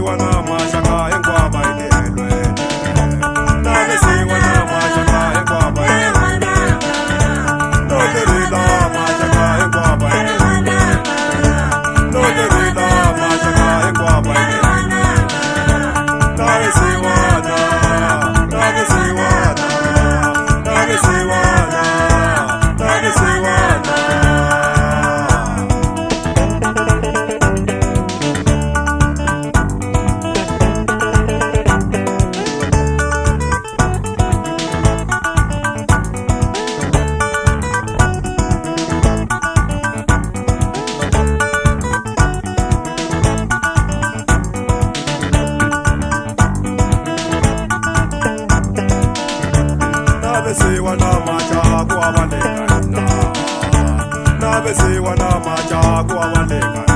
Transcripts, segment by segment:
marijuana, nabesiwa namaja kuwabalekana nabesiwa namaja kuwabalekana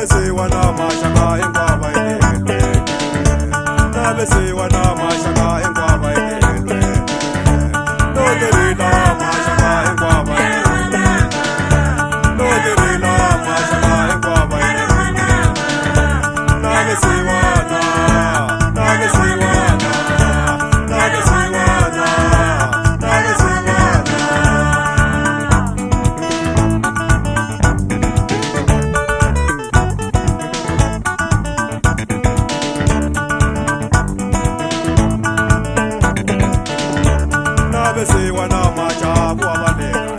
nabesiwa namashaka enkwaba enemehlweni nabesiwa na vese wana majabu avanega